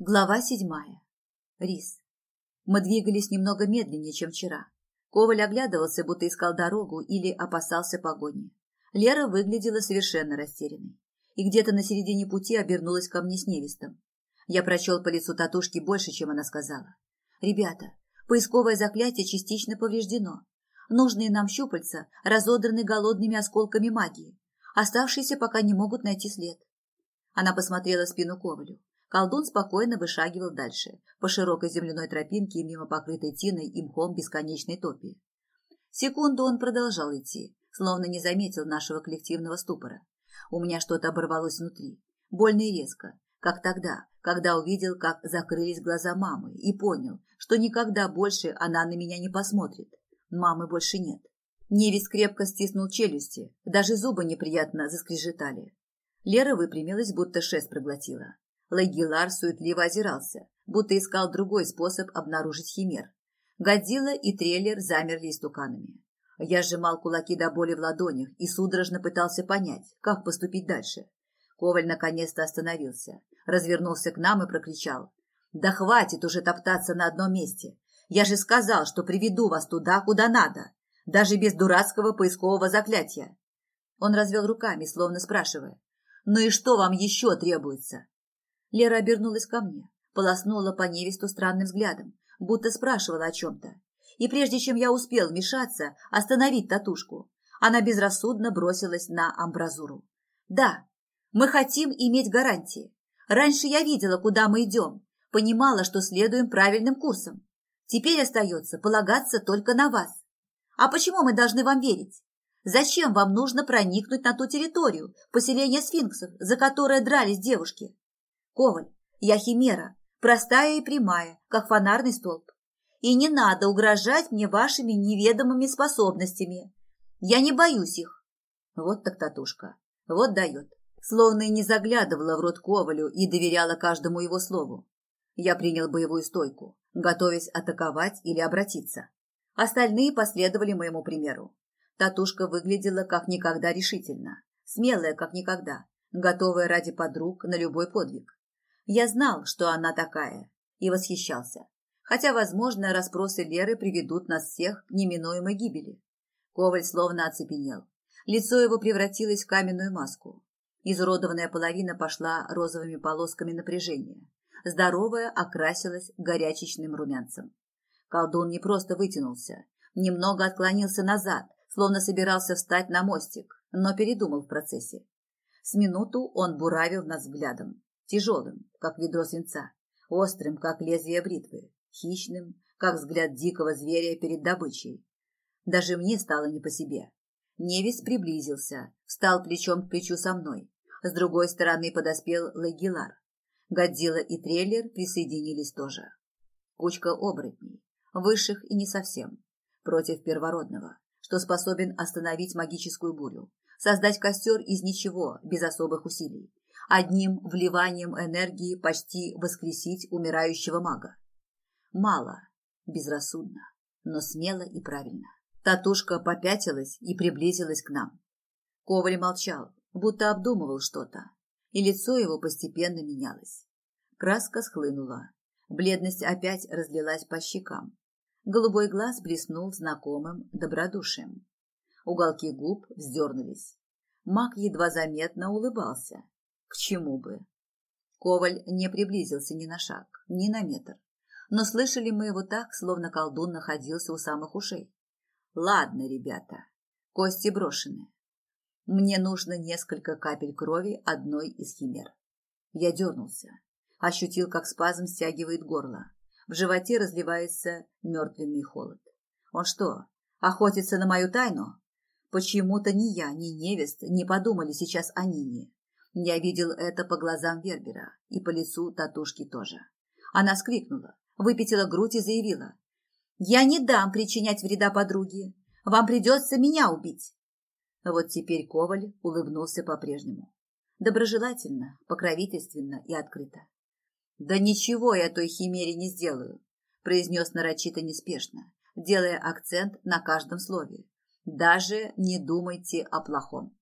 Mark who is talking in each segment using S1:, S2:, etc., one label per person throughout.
S1: Глава седьмая. Рис. Мы двигались немного медленнее, чем вчера. Коваль оглядывался, будто искал дорогу или опасался погони. Лера выглядела совершенно растерянной. И где-то на середине пути обернулась ко мне с невестом. Я прочел по лицу татушки больше, чем она сказала. «Ребята, поисковое заклятие частично повреждено. Нужные нам щупальца разодраны голодными осколками магии. Оставшиеся пока не могут найти след». Она посмотрела спину Ковалю. Колдун спокойно вышагивал дальше, по широкой земляной тропинке мимо покрытой тиной и мхом бесконечной топи. Секунду он продолжал идти, словно не заметил нашего коллективного ступора. У меня что-то оборвалось внутри, больно и резко, как тогда, когда увидел, как закрылись глаза мамы, и понял, что никогда больше она на меня не посмотрит. Мамы больше нет. Невис крепко стиснул челюсти, даже зубы неприятно заскрежетали. Лера выпрямилась, будто шест проглотила. Лагилар суетливо озирался, будто искал другой способ обнаружить химер. Годзилла и трейлер замерли истуканами. Я сжимал кулаки до боли в ладонях и судорожно пытался понять, как поступить дальше. Коваль наконец-то остановился, развернулся к нам и прокричал. «Да хватит уже топтаться на одном месте! Я же сказал, что приведу вас туда, куда надо, даже без дурацкого поискового заклятия!» Он развел руками, словно спрашивая. «Ну и что вам еще требуется?» Лера обернулась ко мне, полоснула по невесту странным взглядом, будто спрашивала о чем-то. И прежде чем я успел вмешаться, остановить татушку, она безрассудно бросилась на амбразуру. «Да, мы хотим иметь гарантии. Раньше я видела, куда мы идем, понимала, что следуем правильным курсом. Теперь остается полагаться только на вас. А почему мы должны вам верить? Зачем вам нужно проникнуть на ту территорию, поселение сфинксов, за которое дрались девушки? Коваль, я химера, простая и прямая, как фонарный столб. И не надо угрожать мне вашими неведомыми способностями. Я не боюсь их. Вот так татушка, вот дает. Словно и не заглядывала в рот Ковалю и доверяла каждому его слову. Я принял боевую стойку, готовясь атаковать или обратиться. Остальные последовали моему примеру. Татушка выглядела как никогда решительно, смелая как никогда, готовая ради подруг на любой подвиг. Я знал, что она такая, и восхищался. Хотя, возможно, расспросы Леры приведут нас всех к неминуемой гибели. Коваль словно оцепенел. Лицо его превратилось в каменную маску. Изуродованная половина пошла розовыми полосками напряжения. Здоровая окрасилась горячечным румянцем. Колдун не просто вытянулся, немного отклонился назад, словно собирался встать на мостик, но передумал в процессе. С минуту он буравил нас взглядом тяжелым, как ведро свинца, острым, как лезвие бритвы, хищным, как взгляд дикого зверя перед добычей. Даже мне стало не по себе. Невис приблизился, встал плечом к плечу со мной. С другой стороны подоспел Лагилар. Годзилла и трейлер присоединились тоже. Кучка оборотней, высших и не совсем, против первородного, что способен остановить магическую бурю, создать костер из ничего, без особых усилий, одним вливанием энергии почти воскресить умирающего мага. Мало, безрассудно, но смело и правильно. Татушка попятилась и приблизилась к нам. Коваль молчал, будто обдумывал что-то, и лицо его постепенно менялось. Краска схлынула, бледность опять разлилась по щекам. Голубой глаз блеснул знакомым добродушием. Уголки губ вздернулись. Маг едва заметно улыбался, к чему бы? Коваль не приблизился ни на шаг, ни на метр. Но слышали мы его так, словно колдун находился у самых ушей. Ладно, ребята, кости брошены. Мне нужно несколько капель крови одной из химер. Я дернулся, ощутил, как спазм стягивает горло. В животе разливается мертвенный холод. Он что, охотится на мою тайну? Почему-то ни я, ни невест не подумали сейчас о Нине. Я видел это по глазам Вербера и по лицу татушки тоже. Она скрикнула, выпятила грудь и заявила. «Я не дам причинять вреда подруге. Вам придется меня убить». Вот теперь Коваль улыбнулся по-прежнему. Доброжелательно, покровительственно и открыто. «Да ничего я той химере не сделаю», – произнес нарочито неспешно, делая акцент на каждом слове. «Даже не думайте о плохом».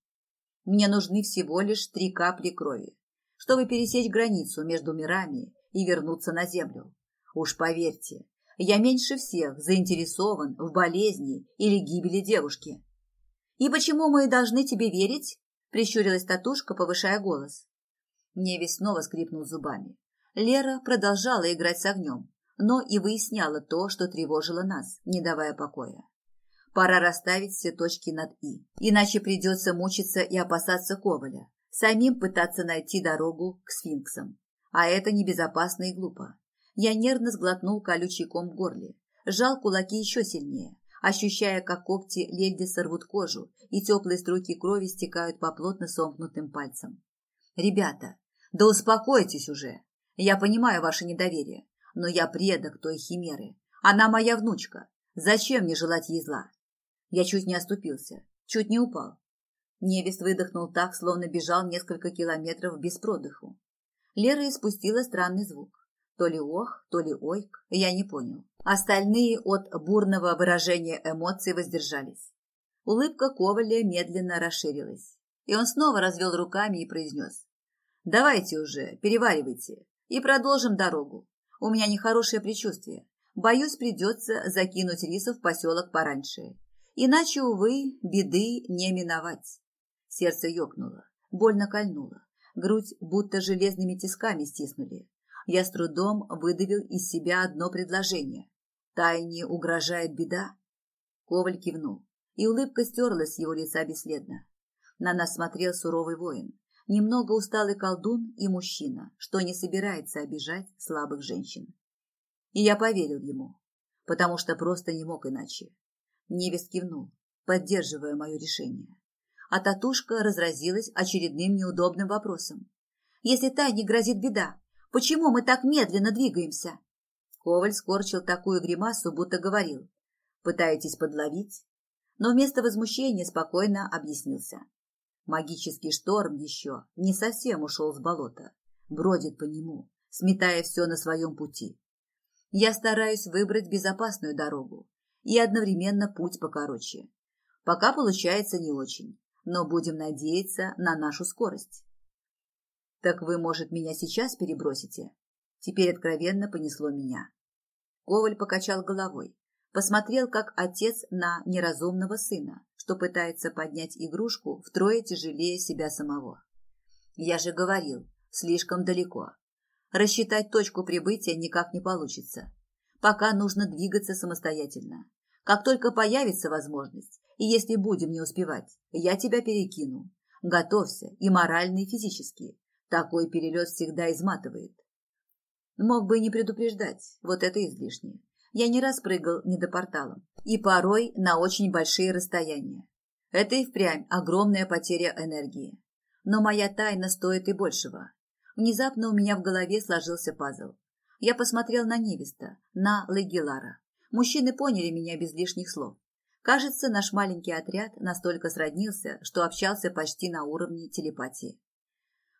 S1: Мне нужны всего лишь три капли крови, чтобы пересечь границу между мирами и вернуться на землю. Уж поверьте, я меньше всех заинтересован в болезни или гибели девушки. «И почему мы должны тебе верить?» – прищурилась татушка, повышая голос. Невис снова скрипнул зубами. Лера продолжала играть с огнем, но и выясняла то, что тревожило нас, не давая покоя. Пора расставить все точки над «и», иначе придется мучиться и опасаться Коваля, самим пытаться найти дорогу к сфинксам. А это небезопасно и глупо. Я нервно сглотнул колючий ком в горле, сжал кулаки еще сильнее, ощущая, как когти Лельдиса рвут кожу, и теплые струйки крови стекают по плотно сомкнутым пальцам. «Ребята, да успокойтесь уже. Я понимаю ваше недоверие, но я предок той химеры. Она моя внучка. Зачем мне желать ей зла?» Я чуть не оступился, чуть не упал. Невест выдохнул так, словно бежал несколько километров без продыху. Лера испустила странный звук. То ли ох, то ли ойк, я не понял. Остальные от бурного выражения эмоций воздержались. Улыбка Коваля медленно расширилась, и он снова развел руками и произнес. «Давайте уже, переваривайте, и продолжим дорогу. У меня нехорошее предчувствие. Боюсь, придется закинуть риса в поселок пораньше. Иначе, увы, беды не миновать». Сердце ёкнуло, больно кольнуло. Грудь будто железными тисками стиснули. Я с трудом выдавил из себя одно предложение. Тайне угрожает беда. Коваль кивнул, и улыбка стерлась с его лица бесследно. На нас смотрел суровый воин, немного усталый колдун и мужчина, что не собирается обижать слабых женщин. И я поверил ему, потому что просто не мог иначе. Невест кивнул, поддерживая мое решение а татушка разразилась очередным неудобным вопросом. «Если тайне грозит беда, почему мы так медленно двигаемся?» Коваль скорчил такую гримасу, будто говорил. «Пытаетесь подловить?» Но вместо возмущения спокойно объяснился. Магический шторм еще не совсем ушел с болота, бродит по нему, сметая все на своем пути. Я стараюсь выбрать безопасную дорогу и одновременно путь покороче. Пока получается не очень, но будем надеяться на нашу скорость. Так вы, может, меня сейчас перебросите? Теперь откровенно понесло меня. Коваль покачал головой, посмотрел, как отец на неразумного сына, что пытается поднять игрушку втрое тяжелее себя самого. Я же говорил, слишком далеко. Рассчитать точку прибытия никак не получится. Пока нужно двигаться самостоятельно. Как только появится возможность, и если будем не успевать, я тебя перекину. Готовься и морально, и физически. Такой перелет всегда изматывает. Мог бы и не предупреждать, вот это излишнее. Я не раз прыгал недопорталом, и порой на очень большие расстояния. Это и впрямь огромная потеря энергии. Но моя тайна стоит и большего. Внезапно у меня в голове сложился пазл. Я посмотрел на невеста, на Легилара. Мужчины поняли меня без лишних слов. Кажется, наш маленький отряд настолько сроднился, что общался почти на уровне телепатии.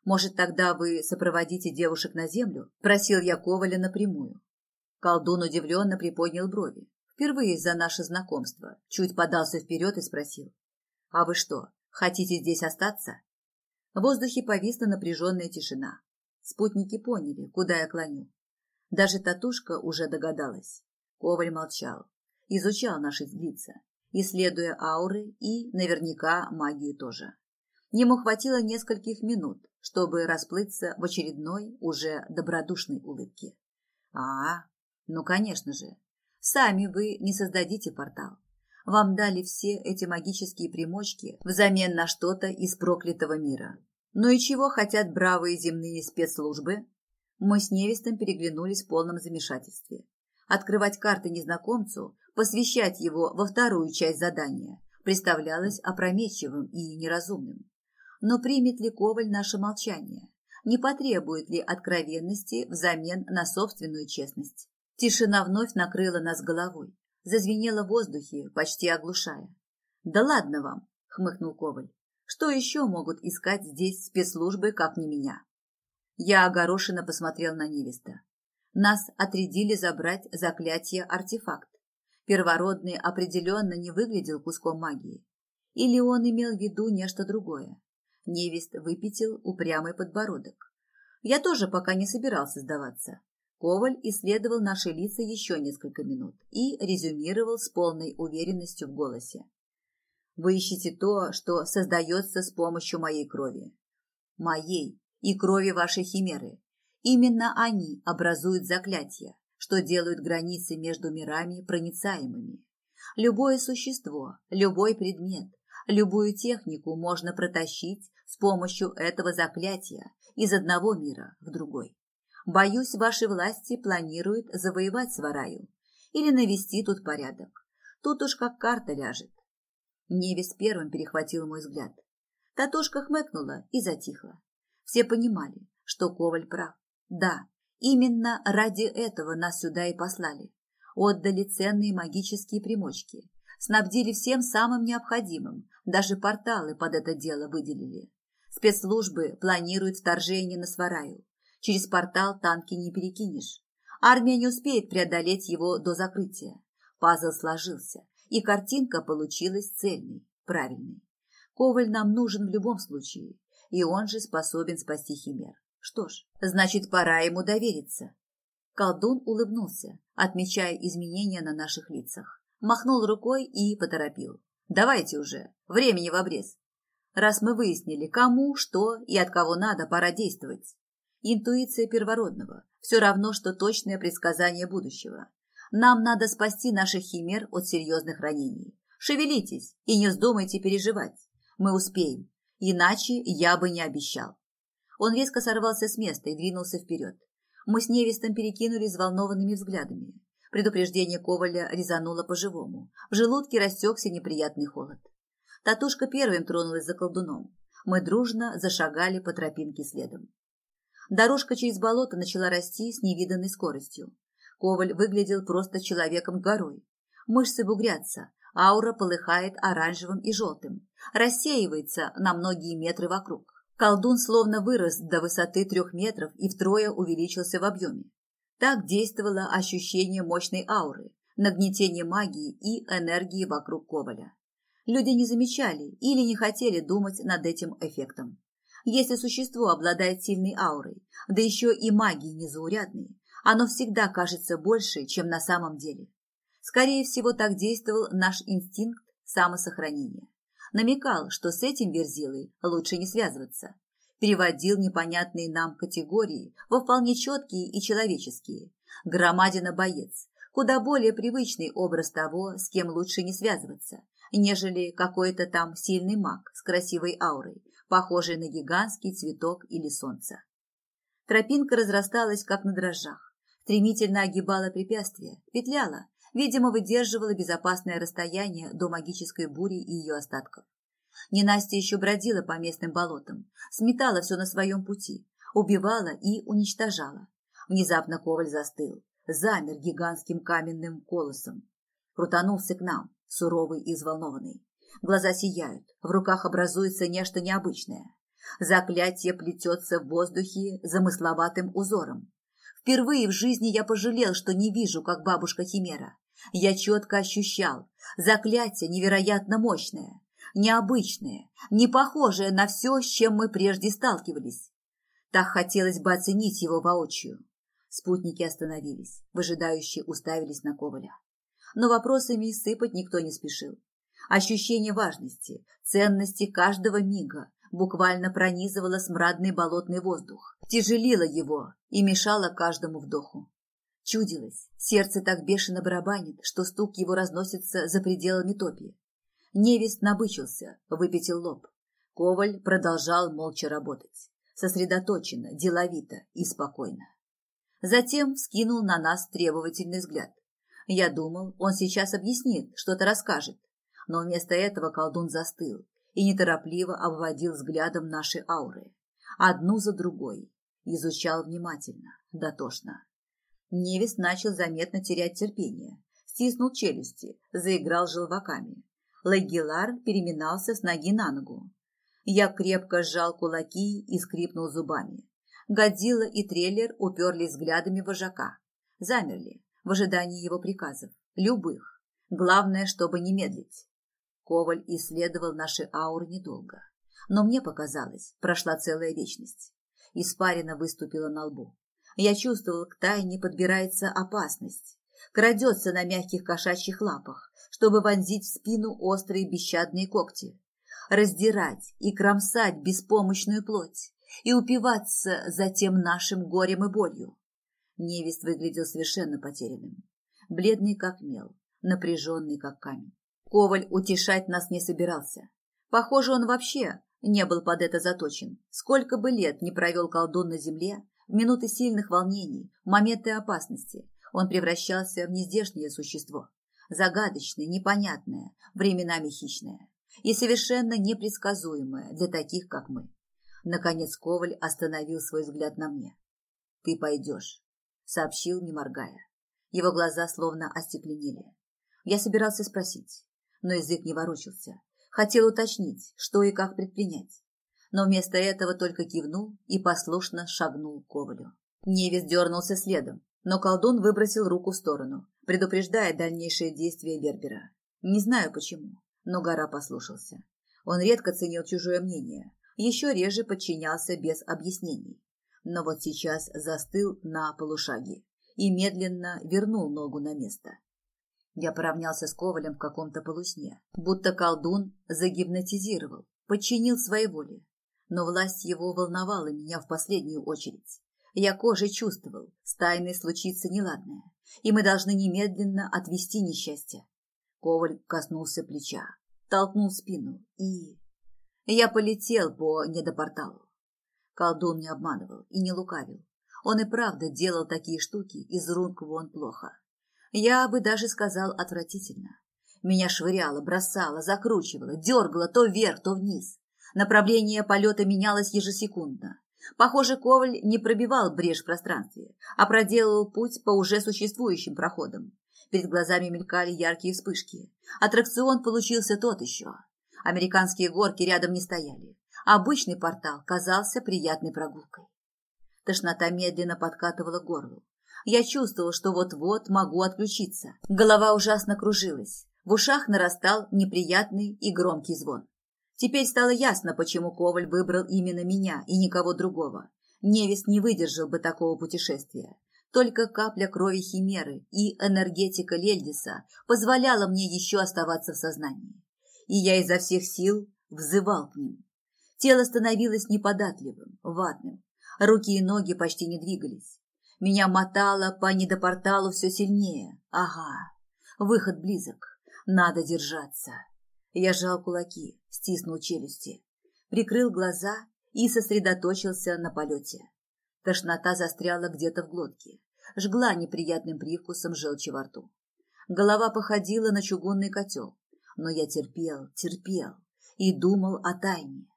S1: «Может, тогда вы сопроводите девушек на землю?» – просил я Коваля напрямую. Колдун удивленно приподнял брови. Впервые за наше знакомство. Чуть подался вперед и спросил. «А вы что, хотите здесь остаться?» В воздухе повисла напряженная тишина. Спутники поняли, куда я клоню. Даже татушка уже догадалась. Коваль молчал, изучал наши лица, исследуя ауры и, наверняка, магию тоже. Ему хватило нескольких минут, чтобы расплыться в очередной, уже добродушной улыбке. А, ну, конечно же. Сами вы не создадите портал. Вам дали все эти магические примочки взамен на что-то из проклятого мира. Ну и чего хотят бравые земные спецслужбы? Мы с невестом переглянулись в полном замешательстве. Открывать карты незнакомцу посвящать его во вторую часть задания представлялось опрометчивым и неразумным. Но примет ли Коваль наше молчание? Не потребует ли откровенности взамен на собственную честность? Тишина вновь накрыла нас головой, зазвенела в воздухе, почти оглушая. «Да ладно вам!» — хмыкнул Коваль. «Что еще могут искать здесь спецслужбы, как не меня?» Я огорошенно посмотрел на невеста. Нас отрядили забрать заклятие-артефакт. Первородный определенно не выглядел куском магии. Или он имел в виду нечто другое. Невест выпятил упрямый подбородок. Я тоже пока не собирался сдаваться. Коваль исследовал наши лица еще несколько минут и резюмировал с полной уверенностью в голосе. Вы ищете то, что создается с помощью моей крови. Моей и крови вашей химеры. Именно они образуют заклятия, что делают границы между мирами проницаемыми. Любое существо, любой предмет, любую технику можно протащить с помощью этого заклятия из одного мира в другой. Боюсь, ваши власти планируют завоевать Свараю или навести тут порядок. Тут уж как карта ляжет. Невис первым перехватил мой взгляд. Татушка хмыкнула и затихла. Все понимали, что Коваль прав. Да, именно ради этого нас сюда и послали. Отдали ценные магические примочки. Снабдили всем самым необходимым. Даже порталы под это дело выделили. Спецслужбы планируют вторжение на Свараю. Через портал танки не перекинешь. Армия не успеет преодолеть его до закрытия. Пазл сложился, и картинка получилась цельной, правильной. Коваль нам нужен в любом случае, и он же способен спасти Химер. Что ж, значит, пора ему довериться. Колдун улыбнулся, отмечая изменения на наших лицах. Махнул рукой и поторопил. «Давайте уже, времени в обрез. Раз мы выяснили, кому, что и от кого надо, пора действовать. Интуиция первородного – все равно, что точное предсказание будущего. Нам надо спасти наших химер от серьезных ранений. Шевелитесь и не вздумайте переживать. Мы успеем, иначе я бы не обещал. Он резко сорвался с места и двинулся вперед. Мы с невестом перекинулись взволнованными взглядами. Предупреждение Коваля резануло по-живому. В желудке растекся неприятный холод. Татушка первым тронулась за колдуном. Мы дружно зашагали по тропинке следом. Дорожка через болото начала расти с невиданной скоростью. Коваль выглядел просто человеком-горой. Мышцы бугрятся, аура полыхает оранжевым и желтым, рассеивается на многие метры вокруг. Колдун словно вырос до высоты трех метров и втрое увеличился в объеме. Так действовало ощущение мощной ауры, нагнетение магии и энергии вокруг Коваля. Люди не замечали или не хотели думать над этим эффектом. Если существо обладает сильной аурой, да еще и магией незаурядной, оно всегда кажется больше, чем на самом деле. Скорее всего, так действовал наш инстинкт самосохранения. Намекал, что с этим верзилой лучше не связываться. Переводил непонятные нам категории во вполне четкие и человеческие. Громадина-боец, куда более привычный образ того, с кем лучше не связываться, нежели какой-то там сильный маг с красивой аурой, похожий на гигантский цветок или солнце. Тропинка разрасталась, как на дрожжах, стремительно огибала препятствия, петляла, видимо, выдерживала безопасное расстояние до магической бури и ее остатков. Ненастья еще бродила по местным болотам, сметала все на своем пути, убивала и уничтожала. Внезапно Коваль застыл, замер гигантским каменным колосом. Крутанулся к нам, суровый и взволнованный. Глаза сияют, в руках образуется нечто необычное. Заклятие плетется в воздухе замысловатым узором. Впервые в жизни я пожалел, что не вижу, как бабушка Химера. Я четко ощущал, заклятие невероятно мощное, необычное, не похожее на все, с чем мы прежде сталкивались. Так хотелось бы оценить его воочию. Спутники остановились, выжидающие уставились на Коваля. Но вопросами сыпать никто не спешил. Ощущение важности, ценности каждого мига буквально пронизывало смрадный болотный воздух, тяжелило его и мешало каждому вдоху. Чудилось, сердце так бешено барабанит, что стук его разносится за пределами топи. Невест набычился, выпятил лоб. Коваль продолжал молча работать, сосредоточенно, деловито и спокойно. Затем вскинул на нас требовательный взгляд. Я думал, он сейчас объяснит, что-то расскажет, но вместо этого колдун застыл и неторопливо обводил взглядом наши ауры, одну за другой, изучал внимательно, дотошно. Невест начал заметно терять терпение, стиснул челюсти, заиграл желваками. Лагилар переминался с ноги на ногу. Я крепко сжал кулаки и скрипнул зубами. Годзилла и трейлер уперлись взглядами вожака. Замерли в ожидании его приказов, любых. Главное, чтобы не медлить. Коваль исследовал наши ауры недолго. Но мне показалось, прошла целая вечность. Испарина выступила на лбу. Я чувствовал, к тайне подбирается опасность. Крадется на мягких кошачьих лапах, чтобы вонзить в спину острые бесщадные когти. Раздирать и кромсать беспомощную плоть и упиваться затем нашим горем и болью. Невест выглядел совершенно потерянным. Бледный как мел, напряженный как камень. Коваль утешать нас не собирался. Похоже, он вообще не был под это заточен. Сколько бы лет не провел колдун на земле, в минуты сильных волнений, моменты опасности, он превращался в нездешнее существо. Загадочное, непонятное, временами хищное и совершенно непредсказуемое для таких, как мы. Наконец Коваль остановил свой взгляд на мне. «Ты пойдешь», — сообщил, не моргая. Его глаза словно остекленели. Я собирался спросить, но язык не ворочался. Хотел уточнить, что и как предпринять. Но вместо этого только кивнул и послушно шагнул к Ковалю. Невис дернулся следом, но колдун выбросил руку в сторону, предупреждая дальнейшие действия Бербера. Не знаю почему, но гора послушался. Он редко ценил чужое мнение, еще реже подчинялся без объяснений. Но вот сейчас застыл на полушаге и медленно вернул ногу на место. Я поравнялся с Ковалем в каком-то полусне, будто колдун загипнотизировал, подчинил своей воле. Но власть его волновала меня в последнюю очередь. Я кожей чувствовал, с тайной случится неладное, и мы должны немедленно отвести несчастье. Коваль коснулся плеча, толкнул спину и... Я полетел по недопорталу. Колдун не обманывал и не лукавил. Он и правда делал такие штуки из рук вон плохо. Я бы даже сказал отвратительно. Меня швыряло, бросало, закручивало, дергало то вверх, то вниз. Направление полета менялось ежесекундно. Похоже, Коваль не пробивал брешь в пространстве, а проделал путь по уже существующим проходам. Перед глазами мелькали яркие вспышки. Аттракцион получился тот еще. Американские горки рядом не стояли. Обычный портал казался приятной прогулкой. Тошнота медленно подкатывала горло. Я чувствовала, что вот-вот могу отключиться. Голова ужасно кружилась. В ушах нарастал неприятный и громкий звон. Теперь стало ясно, почему Коваль выбрал именно меня и никого другого. Невест не выдержал бы такого путешествия. Только капля крови Химеры и энергетика Лельдиса позволяла мне еще оставаться в сознании. И я изо всех сил взывал к ним. Тело становилось неподатливым, ватным. Руки и ноги почти не двигались. Меня мотало по недопорталу все сильнее. Ага, выход близок. Надо держаться. Я сжал кулаки, стиснул челюсти, прикрыл глаза и сосредоточился на полете. Тошнота застряла где-то в глотке, жгла неприятным привкусом желчи во рту. Голова походила на чугунный котел, но я терпел, терпел и думал о тайне.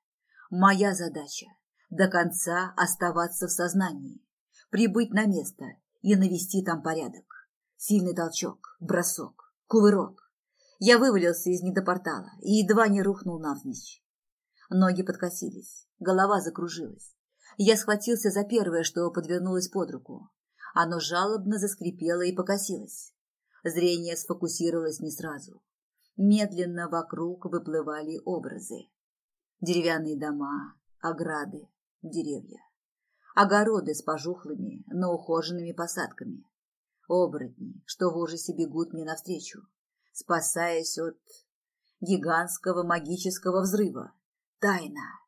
S1: Моя задача – до конца оставаться в сознании прибыть на место и навести там порядок. Сильный толчок, бросок, кувырок. Я вывалился из недопортала и едва не рухнул навзничь. Ноги подкосились, голова закружилась. Я схватился за первое, что подвернулось под руку. Оно жалобно заскрипело и покосилось. Зрение сфокусировалось не сразу. Медленно вокруг выплывали образы. Деревянные дома, ограды, деревья огороды с пожухлыми, но ухоженными посадками. Оборотни, что в ужасе бегут мне навстречу, спасаясь от гигантского магического взрыва. Тайна.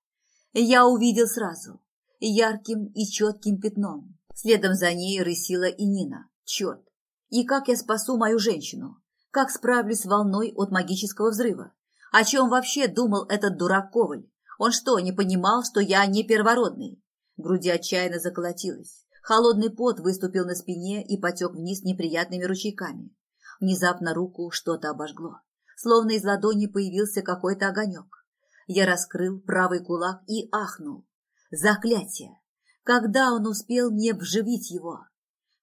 S1: Я увидел сразу, ярким и четким пятном. Следом за ней рысила и Нина. Черт! И как я спасу мою женщину? Как справлюсь с волной от магического взрыва? О чем вообще думал этот дурак Коваль? Он что, не понимал, что я не первородный? В груди отчаянно заколотилось. Холодный пот выступил на спине и потек вниз неприятными ручейками. Внезапно руку что-то обожгло. Словно из ладони появился какой-то огонек. Я раскрыл правый кулак и ахнул. Заклятие! Когда он успел мне вживить его?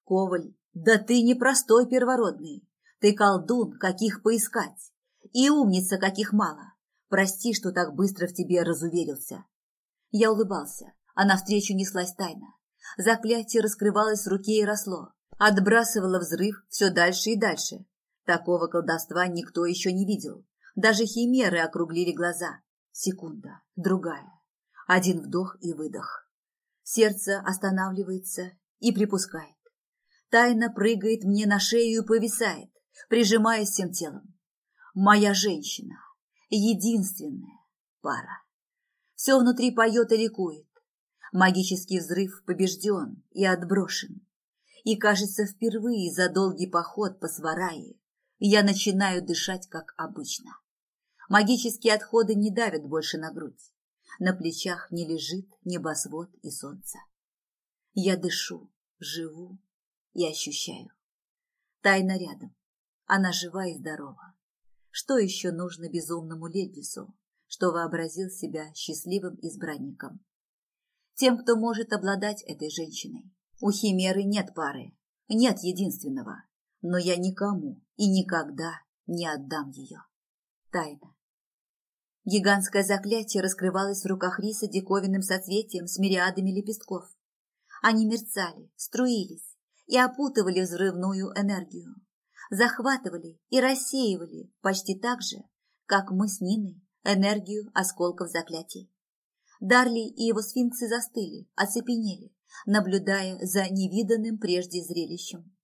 S1: Коваль, да ты не простой первородный. Ты колдун, каких поискать. И умница, каких мало. Прости, что так быстро в тебе разуверился. Я улыбался а навстречу неслась тайна. Заклятие раскрывалось в руке и росло, отбрасывало взрыв все дальше и дальше. Такого колдовства никто еще не видел. Даже химеры округлили глаза. Секунда, другая. Один вдох и выдох. Сердце останавливается и припускает. Тайна прыгает мне на шею и повисает, прижимаясь всем телом. Моя женщина, единственная пара. Все внутри поет и ликует. Магический взрыв побежден и отброшен. И, кажется, впервые за долгий поход по Сварае я начинаю дышать, как обычно. Магические отходы не давят больше на грудь. На плечах не лежит небосвод и солнце. Я дышу, живу и ощущаю. Тайна рядом. Она жива и здорова. Что еще нужно безумному Лельдису, что вообразил себя счастливым избранником? Тем, кто может обладать этой женщиной. У Химеры нет пары, нет единственного, но я никому и никогда не отдам ее. Тайна. Гигантское заклятие раскрывалось в руках Риса диковинным соцветием с мириадами лепестков. Они мерцали, струились и опутывали взрывную энергию, захватывали и рассеивали почти так же, как мы с Ниной энергию осколков заклятий. Дарли и его сфинксы застыли, оцепенели, наблюдая за невиданным прежде зрелищем.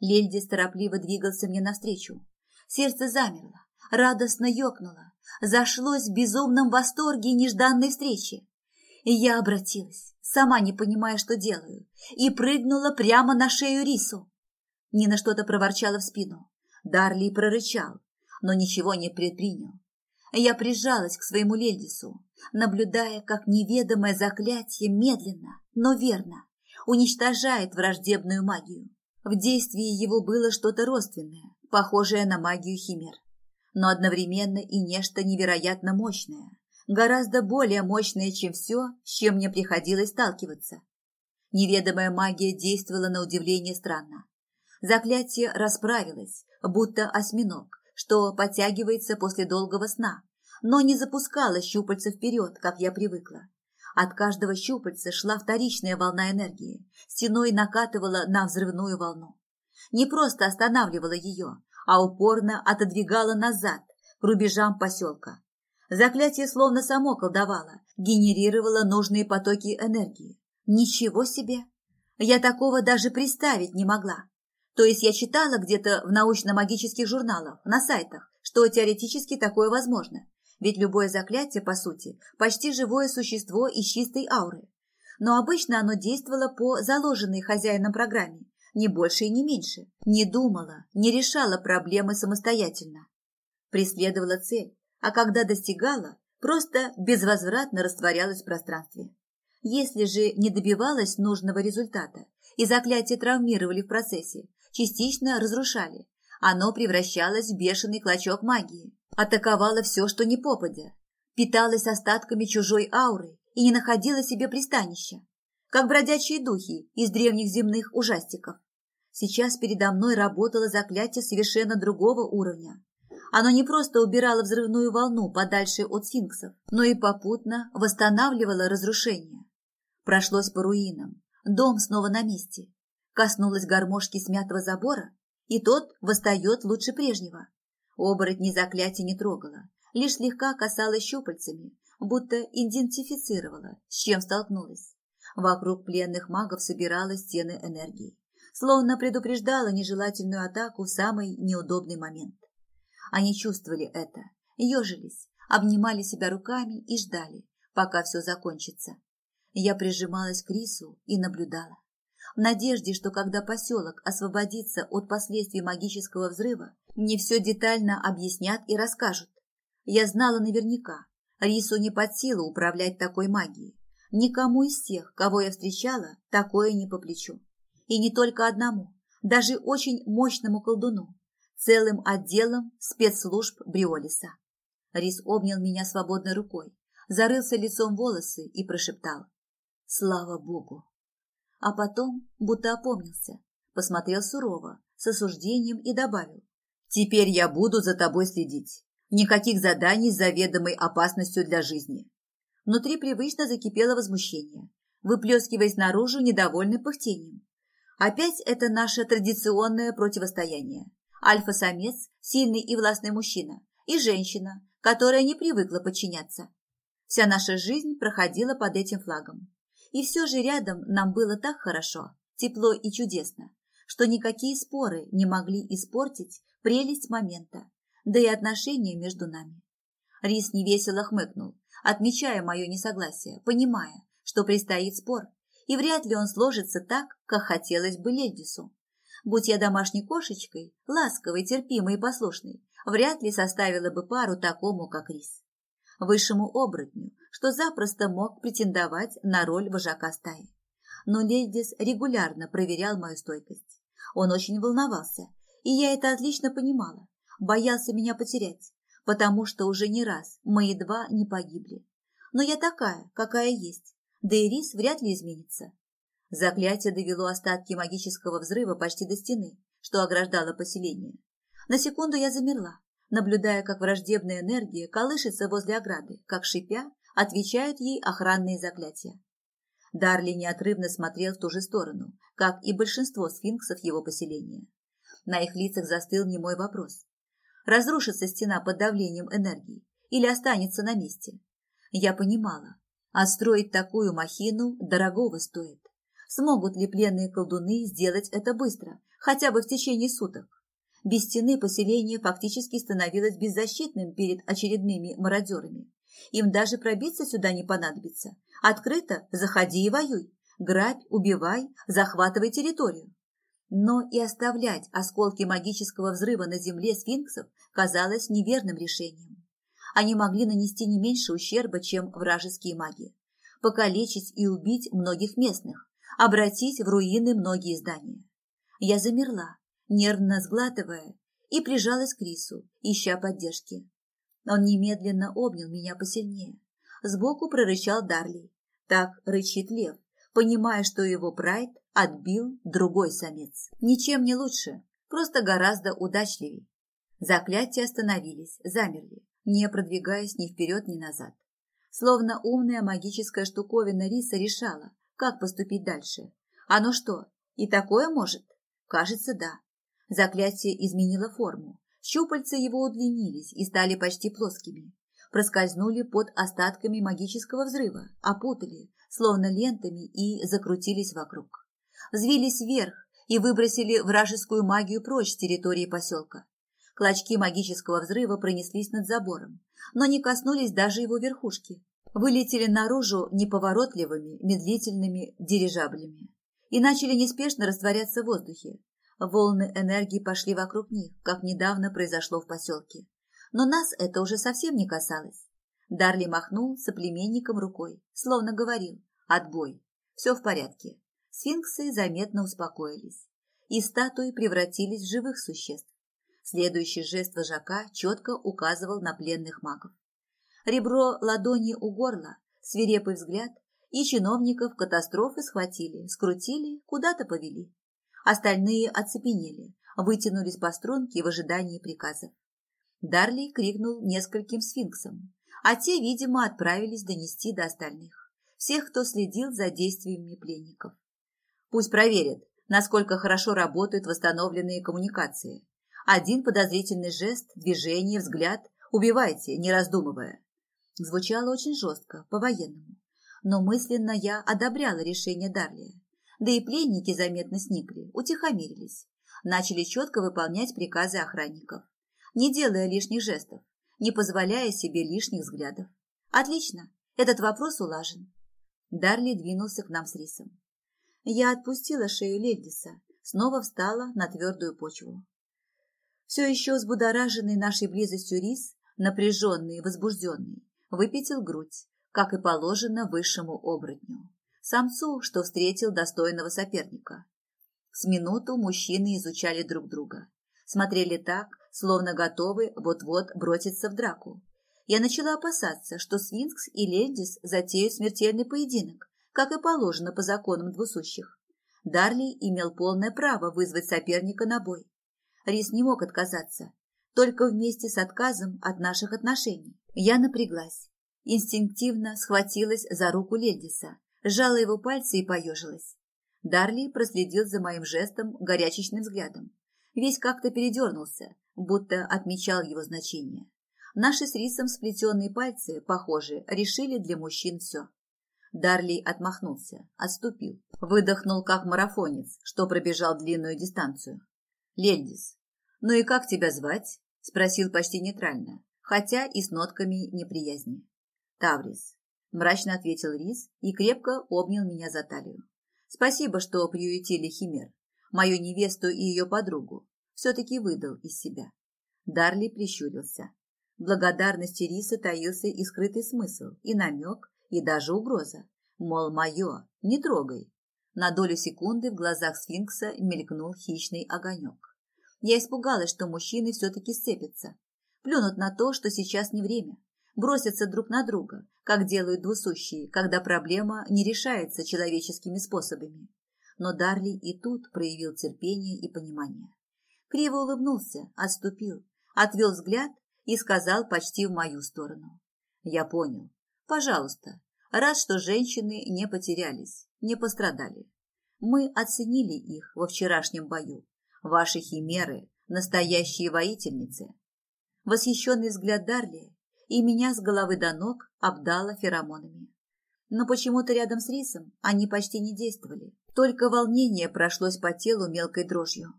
S1: Лельдис торопливо двигался мне навстречу. Сердце замерло, радостно ёкнуло, зашлось в безумном восторге нежданной встречи. И я обратилась, сама не понимая, что делаю, и прыгнула прямо на шею Рису. Нина что-то проворчала в спину. Дарли прорычал, но ничего не предпринял. Я прижалась к своему Лельдису, наблюдая, как неведомое заклятие медленно, но верно уничтожает враждебную магию. В действии его было что-то родственное, похожее на магию химер, но одновременно и нечто невероятно мощное, гораздо более мощное, чем все, с чем мне приходилось сталкиваться. Неведомая магия действовала на удивление странно. Заклятие расправилось, будто осьминог, что подтягивается после долгого сна, но не запускала щупальца вперед, как я привыкла. От каждого щупальца шла вторичная волна энергии, стеной накатывала на взрывную волну. Не просто останавливала ее, а упорно отодвигала назад, к рубежам поселка. Заклятие словно само колдовало, генерировало нужные потоки энергии. Ничего себе! Я такого даже представить не могла. То есть я читала где-то в научно-магических журналах, на сайтах, что теоретически такое возможно. Ведь любое заклятие, по сути, почти живое существо из чистой ауры. Но обычно оно действовало по заложенной хозяином программе, не больше и не меньше. Не думала, не решала проблемы самостоятельно. Преследовала цель, а когда достигала, просто безвозвратно растворялась в пространстве. Если же не добивалась нужного результата и заклятие травмировали в процессе, частично разрушали. Оно превращалось в бешеный клочок магии, атаковало все, что не попадя, питалось остатками чужой ауры и не находило себе пристанища, как бродячие духи из древних земных ужастиков. Сейчас передо мной работало заклятие совершенно другого уровня. Оно не просто убирало взрывную волну подальше от сфинксов, но и попутно восстанавливало разрушение. Прошлось по руинам, дом снова на месте, Коснулась гармошки смятого забора, и тот восстает лучше прежнего. Оборотни заклятие не трогала, лишь слегка касалась щупальцами, будто идентифицировала, с чем столкнулась. Вокруг пленных магов собиралась стены энергии, словно предупреждала нежелательную атаку в самый неудобный момент. Они чувствовали это, ежились, обнимали себя руками и ждали, пока все закончится. Я прижималась к Рису и наблюдала в надежде, что когда поселок освободится от последствий магического взрыва, мне все детально объяснят и расскажут. Я знала наверняка, Рису не под силу управлять такой магией. Никому из тех, кого я встречала, такое не по плечу. И не только одному, даже очень мощному колдуну, целым отделом спецслужб Бриолиса. Рис обнял меня свободной рукой, зарылся лицом волосы и прошептал «Слава Богу!» А потом будто опомнился, посмотрел сурово, с осуждением и добавил. «Теперь я буду за тобой следить. Никаких заданий с заведомой опасностью для жизни». Внутри привычно закипело возмущение, выплескиваясь наружу недовольным пыхтением. Опять это наше традиционное противостояние. Альфа-самец, сильный и властный мужчина, и женщина, которая не привыкла подчиняться. Вся наша жизнь проходила под этим флагом. И все же рядом нам было так хорошо, тепло и чудесно, что никакие споры не могли испортить прелесть момента, да и отношения между нами. Рис невесело хмыкнул, отмечая мое несогласие, понимая, что предстоит спор, и вряд ли он сложится так, как хотелось бы Лельдису. Будь я домашней кошечкой, ласковой, терпимой и послушной, вряд ли составила бы пару такому, как Рис. Высшему оборотню, что запросто мог претендовать на роль вожака стаи. Но Лельдис регулярно проверял мою стойкость. Он очень волновался, и я это отлично понимала. Боялся меня потерять, потому что уже не раз мы едва не погибли. Но я такая, какая есть, да и рис вряд ли изменится. Заклятие довело остатки магического взрыва почти до стены, что ограждало поселение. На секунду я замерла, наблюдая, как враждебная энергия колышется возле ограды, как шипя, отвечают ей охранные заклятия. Дарли неотрывно смотрел в ту же сторону, как и большинство сфинксов его поселения. На их лицах застыл немой вопрос разрушится стена под давлением энергии или останется на месте. Я понимала, а строить такую махину дорогого стоит. Смогут ли пленные колдуны сделать это быстро, хотя бы в течение суток? Без стены поселение фактически становилось беззащитным перед очередными мародерами. Им даже пробиться сюда не понадобится. Открыто заходи и воюй. Грабь, убивай, захватывай территорию. Но и оставлять осколки магического взрыва на земле сфинксов казалось неверным решением. Они могли нанести не меньше ущерба, чем вражеские маги. Покалечить и убить многих местных, обратить в руины многие здания. Я замерла, нервно сглатывая, и прижалась к Рису, ища поддержки. Он немедленно обнял меня посильнее. Сбоку прорычал Дарли. Так рычит лев, понимая, что его прайд отбил другой самец. Ничем не лучше, просто гораздо удачливее. Заклятия остановились, замерли, не продвигаясь ни вперед, ни назад. Словно умная магическая штуковина риса решала, как поступить дальше. Оно что, и такое может? Кажется, да. Заклятие изменило форму. Щупальца его удлинились и стали почти плоскими. Проскользнули под остатками магического взрыва, опутали, словно лентами, и закрутились вокруг. Взвились вверх и выбросили вражескую магию прочь с территории поселка. Клочки магического взрыва пронеслись над забором, но не коснулись даже его верхушки. Вылетели наружу неповоротливыми, медлительными дирижаблями и начали неспешно растворяться в воздухе. Волны энергии пошли вокруг них, как недавно произошло в поселке. Но нас это уже совсем не касалось. Дарли махнул соплеменником рукой, словно говорил «Отбой, все в порядке». Сфинксы заметно успокоились, и статуи превратились в живых существ. Следующий жест вожака четко указывал на пленных магов. Ребро ладони у горла, свирепый взгляд, и чиновников катастрофы схватили, скрутили, куда-то повели. Остальные оцепенели, вытянулись по струнке в ожидании приказов. Дарли крикнул нескольким сфинксам, а те, видимо, отправились донести до остальных, всех, кто следил за действиями пленников. Пусть проверят, насколько хорошо работают восстановленные коммуникации. Один подозрительный жест, движение, взгляд – убивайте, не раздумывая. Звучало очень жестко, по-военному. Но мысленно я одобряла решение Дарлия. Да и пленники заметно сникли, утихомирились. Начали четко выполнять приказы охранников, не делая лишних жестов, не позволяя себе лишних взглядов. Отлично, этот вопрос улажен. Дарли двинулся к нам с рисом. Я отпустила шею Лельдиса, снова встала на твердую почву. Все еще взбудораженный нашей близостью рис, напряженный и возбужденный, выпятил грудь, как и положено высшему оборотню, самцу, что встретил достойного соперника. С минуту мужчины изучали друг друга, смотрели так, словно готовы вот-вот броситься в драку. Я начала опасаться, что Свинкс и Лельдис затеют смертельный поединок, как и положено по законам двусущих. Дарли имел полное право вызвать соперника на бой. Рис не мог отказаться, только вместе с отказом от наших отношений. Я напряглась, инстинктивно схватилась за руку Лельдиса, сжала его пальцы и поежилась. Дарли проследил за моим жестом горячечным взглядом. Весь как-то передернулся, будто отмечал его значение. Наши с Рисом сплетенные пальцы, похоже, решили для мужчин все. Дарли отмахнулся, отступил, Выдохнул, как марафонец, что пробежал длинную дистанцию. Лельдис. Ну и как тебя звать? Спросил почти нейтрально, хотя и с нотками неприязни. Таврис. Мрачно ответил Рис и крепко обнял меня за талию. Спасибо, что приютили Химер. Мою невесту и ее подругу. Все-таки выдал из себя. Дарли прищурился. В благодарности Риса таился и скрытый смысл, и намек, и даже угроза. Мол, мое, не трогай. На долю секунды в глазах сфинкса мелькнул хищный огонек. Я испугалась, что мужчины все-таки сцепятся. Плюнут на то, что сейчас не время. Бросятся друг на друга, как делают двусущие, когда проблема не решается человеческими способами. Но Дарли и тут проявил терпение и понимание. Криво улыбнулся, отступил, отвел взгляд и сказал почти в мою сторону. Я понял. Пожалуйста, рад, что женщины не потерялись, не пострадали. Мы оценили их во вчерашнем бою. Ваши химеры – настоящие воительницы. Восхищенный взгляд Дарли и меня с головы до ног обдало феромонами. Но почему-то рядом с рисом они почти не действовали. Только волнение прошлось по телу мелкой дрожью.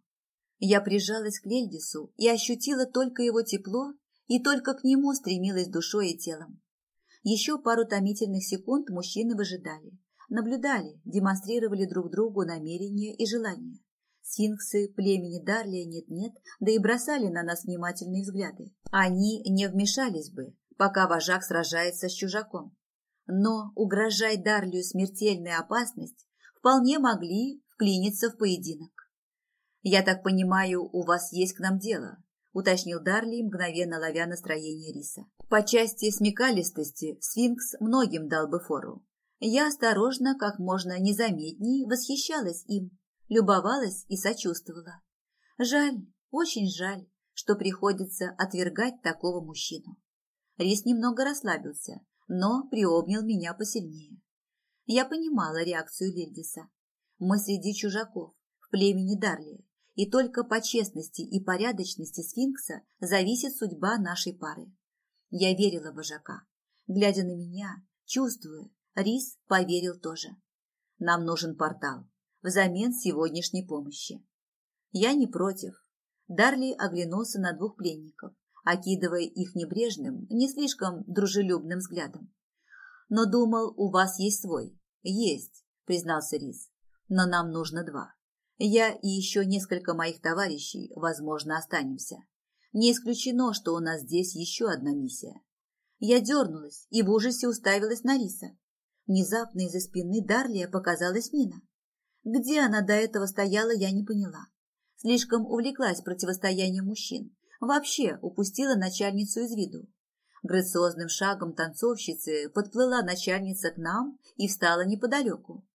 S1: Я прижалась к Лельдису и ощутила только его тепло и только к нему стремилась душой и телом. Еще пару томительных секунд мужчины выжидали, наблюдали, демонстрировали друг другу намерения и желания. Сфинксы племени Дарлия нет-нет, да и бросали на нас внимательные взгляды. Они не вмешались бы, пока вожак сражается с чужаком. Но, угрожай Дарлию смертельная опасность, вполне могли вклиниться в поединок. «Я так понимаю, у вас есть к нам дело», – уточнил Дарли, мгновенно ловя настроение риса. По части смекалистости сфинкс многим дал бы фору. Я осторожно, как можно незаметней, восхищалась им, любовалась и сочувствовала. Жаль, очень жаль, что приходится отвергать такого мужчину. Рис немного расслабился, но приобнял меня посильнее. Я понимала реакцию Лельдиса. Мы среди чужаков, в племени Дарли, и только по честности и порядочности сфинкса зависит судьба нашей пары. Я верила в вожака. Глядя на меня, чувствуя, Рис поверил тоже. Нам нужен портал взамен сегодняшней помощи. Я не против. Дарли оглянулся на двух пленников, окидывая их небрежным, не слишком дружелюбным взглядом. Но думал, у вас есть свой. Есть, признался Рис. Но нам нужно два. Я и еще несколько моих товарищей, возможно, останемся. Не исключено, что у нас здесь еще одна миссия. Я дернулась и в ужасе уставилась на Риса. Внезапно из-за спины Дарлия показалась Нина. Где она до этого стояла, я не поняла. Слишком увлеклась противостоянием мужчин. Вообще упустила начальницу из виду. Грациозным шагом танцовщицы подплыла начальница к нам и встала неподалеку.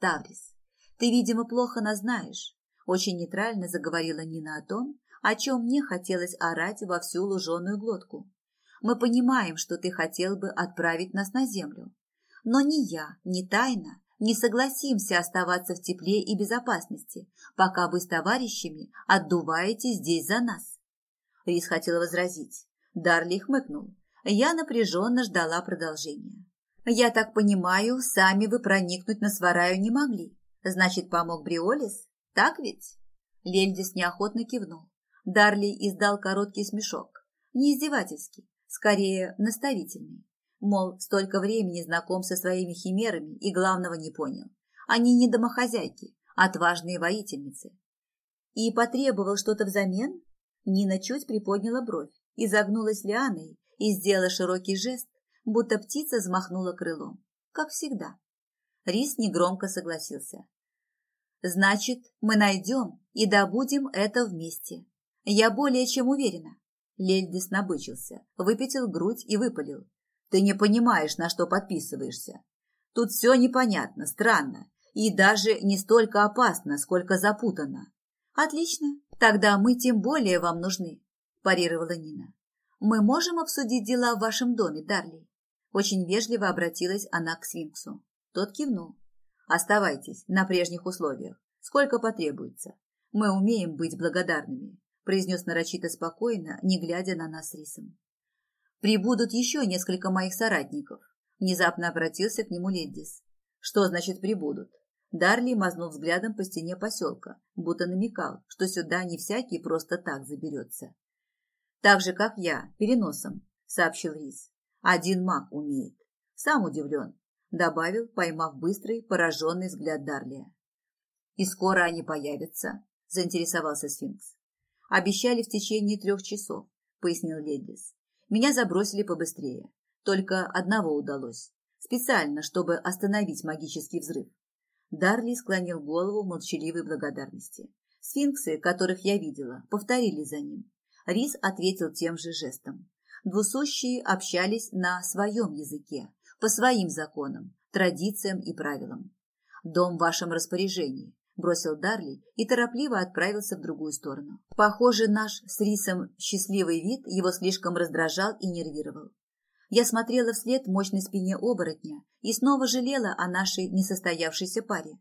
S1: Таврис, ты, видимо, плохо нас знаешь. Очень нейтрально заговорила Нина о том, о чем мне хотелось орать во всю луженую глотку. Мы понимаем, что ты хотел бы отправить нас на землю. Но ни я, ни Тайна не согласимся оставаться в тепле и безопасности, пока вы с товарищами отдуваете здесь за нас. Рис хотела возразить. Дарли хмыкнул. Я напряженно ждала продолжения. Я так понимаю, сами вы проникнуть на свараю не могли. Значит, помог Бриолис? Так ведь? Лельдис неохотно кивнул. Дарли издал короткий смешок. Не издевательский, скорее наставительный. Мол, столько времени знаком со своими химерами и главного не понял. Они не домохозяйки, отважные воительницы. И потребовал что-то взамен? Нина чуть приподняла бровь, изогнулась лианой и сделала широкий жест, будто птица взмахнула крылом, как всегда. Рис негромко согласился. Значит, мы найдем и добудем это вместе. Я более чем уверена. Лельдис набычился, выпятил грудь и выпалил. Ты не понимаешь, на что подписываешься. Тут все непонятно, странно и даже не столько опасно, сколько запутанно. Отлично, тогда мы тем более вам нужны, парировала Нина. Мы можем обсудить дела в вашем доме, Дарли? Очень вежливо обратилась она к Свинксу. Тот кивнул. Оставайтесь на прежних условиях. Сколько потребуется. Мы умеем быть благодарными, произнес нарочито спокойно, не глядя на нас Рисом. Прибудут еще несколько моих соратников. Внезапно обратился к нему Леддис. Что значит прибудут? Дарли мазнул взглядом по стене поселка, будто намекал, что сюда не всякий просто так заберется. «Так же, как я, переносом», — сообщил Рис. «Один маг умеет. Сам удивлен», — добавил, поймав быстрый, пораженный взгляд Дарлия. «И скоро они появятся?» – заинтересовался сфинкс. «Обещали в течение трех часов», – пояснил Ледлис. «Меня забросили побыстрее. Только одного удалось. Специально, чтобы остановить магический взрыв». Дарли склонил голову в молчаливой благодарности. Сфинксы, которых я видела, повторили за ним. Рис ответил тем же жестом. Двусущие общались на своем языке, по своим законам, традициям и правилам. Дом в вашем распоряжении бросил Дарли и торопливо отправился в другую сторону. Похоже, наш с Рисом счастливый вид его слишком раздражал и нервировал. Я смотрела вслед мощной спине оборотня и снова жалела о нашей несостоявшейся паре.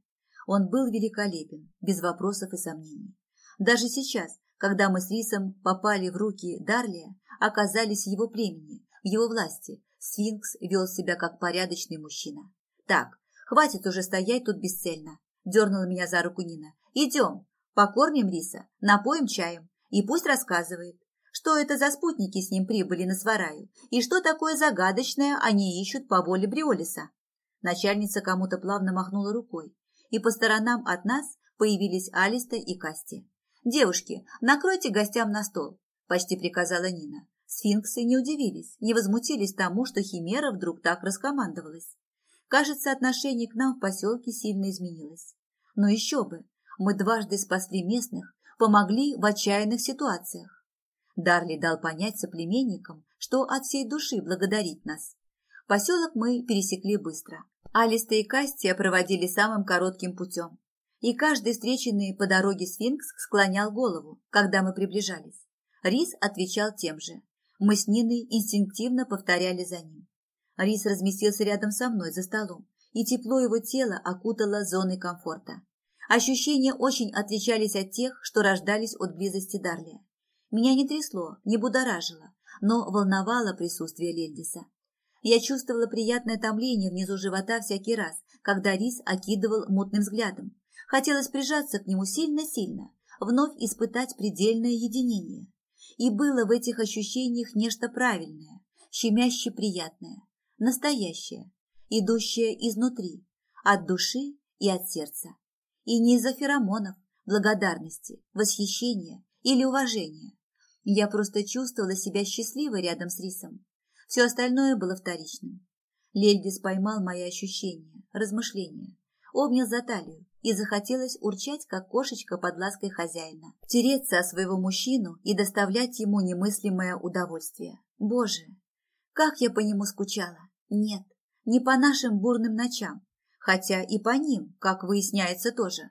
S1: Он был великолепен, без вопросов и сомнений. Даже сейчас, когда мы с Рисом попали в руки Дарлия, оказались в его племени, в его власти, сфинкс вел себя как порядочный мужчина. Так, хватит уже стоять тут бесцельно. Дернула меня за руку Нина. Идем, покормим риса, напоим чаем. И пусть рассказывает, что это за спутники с ним прибыли на Свараю, и что такое загадочное они ищут по воле Бриолиса. Начальница кому-то плавно махнула рукой, и по сторонам от нас появились Алиста и Касти. «Девушки, накройте гостям на стол», – почти приказала Нина. Сфинксы не удивились, не возмутились тому, что Химера вдруг так раскомандовалась. Кажется, отношение к нам в поселке сильно изменилось. Но еще бы, мы дважды спасли местных, помогли в отчаянных ситуациях. Дарли дал понять соплеменникам, что от всей души благодарит нас. Поселок мы пересекли быстро. Алиста и Кастия проводили самым коротким путем. И каждый встреченный по дороге сфинкс склонял голову, когда мы приближались. Рис отвечал тем же. Мы с Ниной инстинктивно повторяли за ним. Рис разместился рядом со мной за столом, и тепло его тела окутало зоной комфорта. Ощущения очень отличались от тех, что рождались от близости Дарлия. Меня не трясло, не будоражило, но волновало присутствие Лельдиса. Я чувствовала приятное томление внизу живота всякий раз, когда Рис окидывал мутным взглядом. Хотелось прижаться к нему сильно-сильно, вновь испытать предельное единение. И было в этих ощущениях нечто правильное, щемяще приятное настоящее, идущее изнутри, от души и от сердца. И не из-за феромонов, благодарности, восхищения или уважения. Я просто чувствовала себя счастливой рядом с Рисом. Все остальное было вторичным. Лельдис поймал мои ощущения, размышления, обнял за талию, и захотелось урчать, как кошечка под лаской хозяина, тереться о своего мужчину и доставлять ему немыслимое удовольствие. Боже, как я по нему скучала! Нет, не по нашим бурным ночам, хотя и по ним, как выясняется тоже.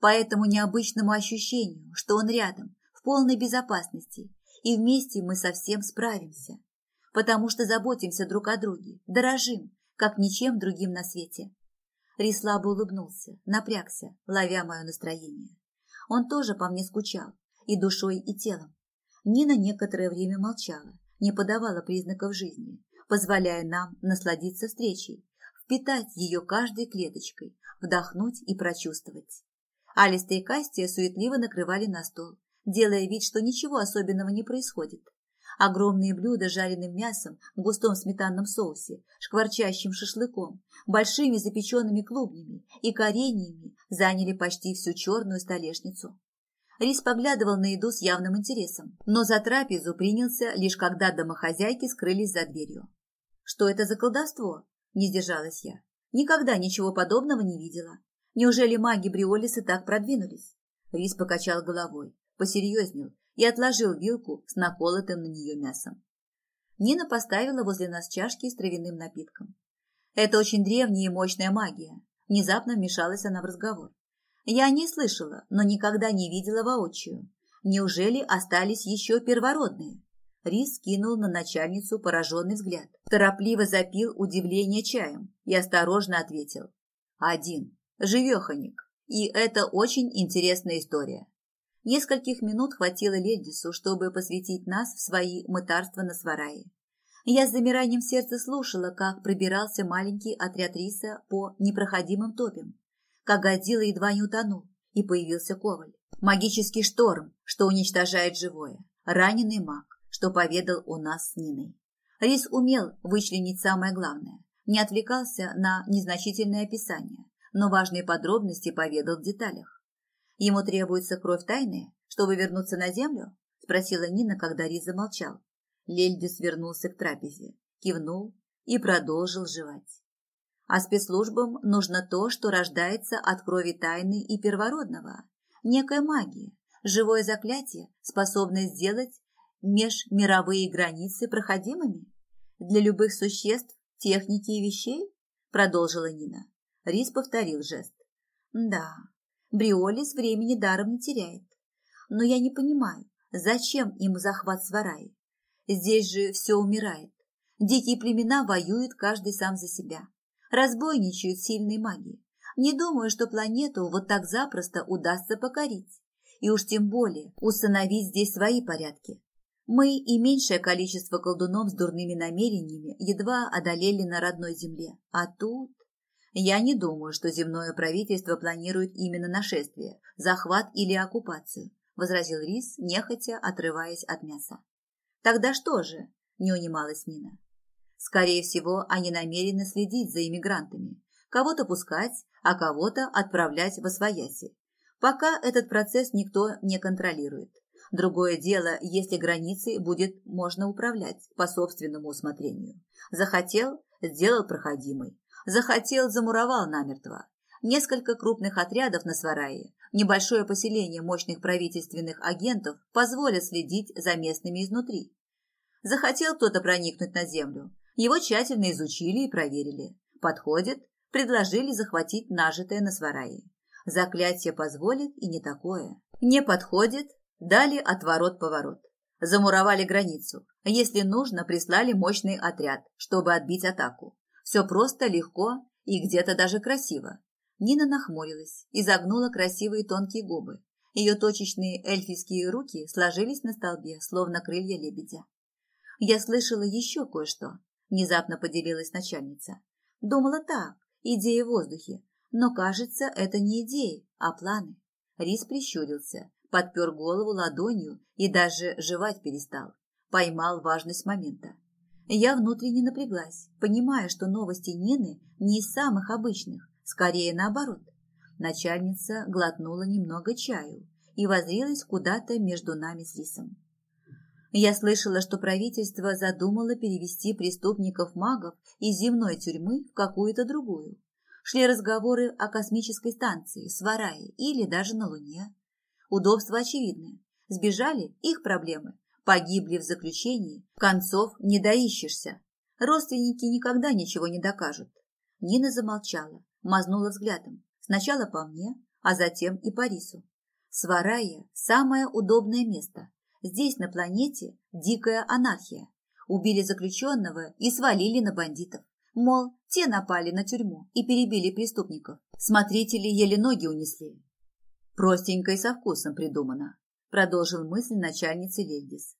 S1: По этому необычному ощущению, что он рядом, в полной безопасности, и вместе мы совсем справимся. Потому что заботимся друг о друге, дорожим, как ничем другим на свете. Рис слабо улыбнулся, напрягся, ловя мое настроение. Он тоже по мне скучал, и душой, и телом. Нина некоторое время молчала, не подавала признаков жизни, позволяя нам насладиться встречей, впитать ее каждой клеточкой, вдохнуть и прочувствовать. Алиста и Кастия суетливо накрывали на стол, делая вид, что ничего особенного не происходит. Огромные блюда с жареным мясом в густом сметанном соусе, шкварчащим шашлыком, большими запеченными клубнями и кореньями заняли почти всю черную столешницу. Рис поглядывал на еду с явным интересом, но за трапезу принялся лишь когда домохозяйки скрылись за дверью. «Что это за колдовство?» – не сдержалась я. «Никогда ничего подобного не видела. Неужели маги Бриолисы так продвинулись?» Рис покачал головой, посерьезнел и отложил вилку с наколотым на нее мясом. Нина поставила возле нас чашки с травяным напитком. «Это очень древняя и мощная магия», – внезапно вмешалась она в разговор. Я не слышала, но никогда не видела воочию. Неужели остались еще первородные? Рис кинул на начальницу пораженный взгляд. Торопливо запил удивление чаем и осторожно ответил. Один. Живеханик. И это очень интересная история. Нескольких минут хватило Ледису, чтобы посвятить нас в свои мытарства на сварае. Я с замиранием сердца слушала, как пробирался маленький отряд риса по непроходимым топям, как Годзилла едва не утонул, и появился Коваль. Магический шторм, что уничтожает живое. Раненый маг, что поведал у нас с Ниной. Рис умел вычленить самое главное. Не отвлекался на незначительное описание, но важные подробности поведал в деталях. Ему требуется кровь тайная, чтобы вернуться на землю? Спросила Нина, когда Рис замолчал. Лельдис вернулся к трапезе, кивнул и продолжил жевать. А спецслужбам нужно то, что рождается от крови тайны и первородного. Некая магия, живое заклятие, способное сделать межмировые границы проходимыми для любых существ, техники и вещей? Продолжила Нина. Рис повторил жест. Да, Бриолис времени даром не теряет. Но я не понимаю, зачем им захват Свараи? Здесь же все умирает. Дикие племена воюют каждый сам за себя. Разбойничают сильные маги. Не думаю, что планету вот так запросто удастся покорить. И уж тем более установить здесь свои порядки. Мы и меньшее количество колдунов с дурными намерениями едва одолели на родной земле. А тут... Я не думаю, что земное правительство планирует именно нашествие, захват или оккупацию, возразил Рис, нехотя отрываясь от мяса. Тогда что же? Не унималась Нина. Скорее всего, они намерены следить за иммигрантами, кого-то пускать, а кого-то отправлять в освояси. Пока этот процесс никто не контролирует. Другое дело, если границы будет можно управлять по собственному усмотрению. Захотел – сделал проходимый. Захотел – замуровал намертво. Несколько крупных отрядов на Сварае, небольшое поселение мощных правительственных агентов позволят следить за местными изнутри. Захотел кто-то проникнуть на землю, его тщательно изучили и проверили. Подходит, предложили захватить нажитое на сварае. Заклятие позволит и не такое. Не подходит, дали отворот-поворот. Замуровали границу. Если нужно, прислали мощный отряд, чтобы отбить атаку. Все просто, легко и где-то даже красиво. Нина нахмурилась и загнула красивые тонкие губы. Ее точечные эльфийские руки сложились на столбе, словно крылья лебедя. Я слышала еще кое-что. Внезапно поделилась начальница. Думала так, идея в воздухе. Но, кажется, это не идеи, а планы. Рис прищурился, подпер голову ладонью и даже жевать перестал. Поймал важность момента. Я внутренне напряглась, понимая, что новости Нины не из самых обычных, скорее наоборот. Начальница глотнула немного чаю и возрилась куда-то между нами с Рисом. Я слышала, что правительство задумало перевести преступников-магов из земной тюрьмы в какую-то другую. Шли разговоры о космической станции, Сварае или даже на Луне. Удобство очевидное. Сбежали их проблемы. Погибли в заключении. Концов не доищешься. Родственники никогда ничего не докажут. Нина замолчала, мазнула взглядом. Сначала по мне, а затем и по Рису. Сварая – самое удобное место. Здесь, на планете, дикая анархия. Убили заключенного и свалили на бандитов. Мол, те напали на тюрьму и перебили преступников. Смотрители еле ноги унесли. Простенько и со вкусом придумано, продолжил мысль начальницы Лельдис.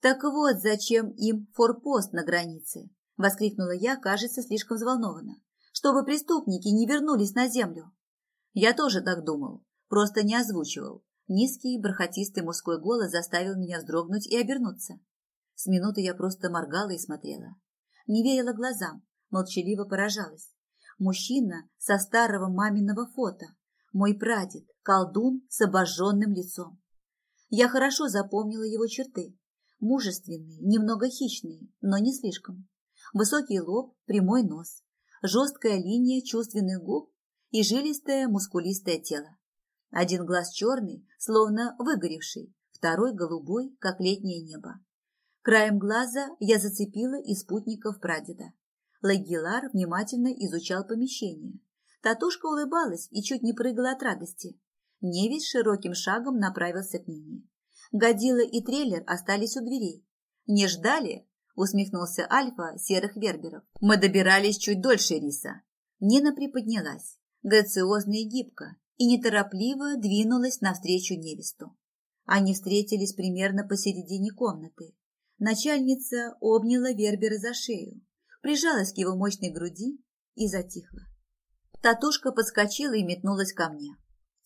S1: Так вот, зачем им форпост на границе? Воскликнула я, кажется, слишком взволнованно. Чтобы преступники не вернулись на землю. Я тоже так думал, просто не озвучивал. Низкий, бархатистый мужской голос заставил меня вздрогнуть и обернуться. С минуты я просто моргала и смотрела. Не верила глазам, молчаливо поражалась. Мужчина со старого маминого фото. Мой прадед, колдун с обожженным лицом. Я хорошо запомнила его черты. Мужественные, немного хищные, но не слишком. Высокий лоб, прямой нос, жесткая линия чувственных губ и жилистое мускулистое тело. Один глаз черный, словно выгоревший, второй голубой, как летнее небо. Краем глаза я зацепила из спутников прадеда. Лагилар внимательно изучал помещение. Татушка улыбалась и чуть не прыгала от радости. Невис широким шагом направился к Нине. Годила и трейлер остались у дверей. «Не ждали?» – усмехнулся Альфа серых верберов. «Мы добирались чуть дольше риса». Нина приподнялась, грациозно и гибко, и неторопливо двинулась навстречу невесту. Они встретились примерно посередине комнаты. Начальница обняла Вербера за шею, прижалась к его мощной груди и затихла. Татушка подскочила и метнулась ко мне.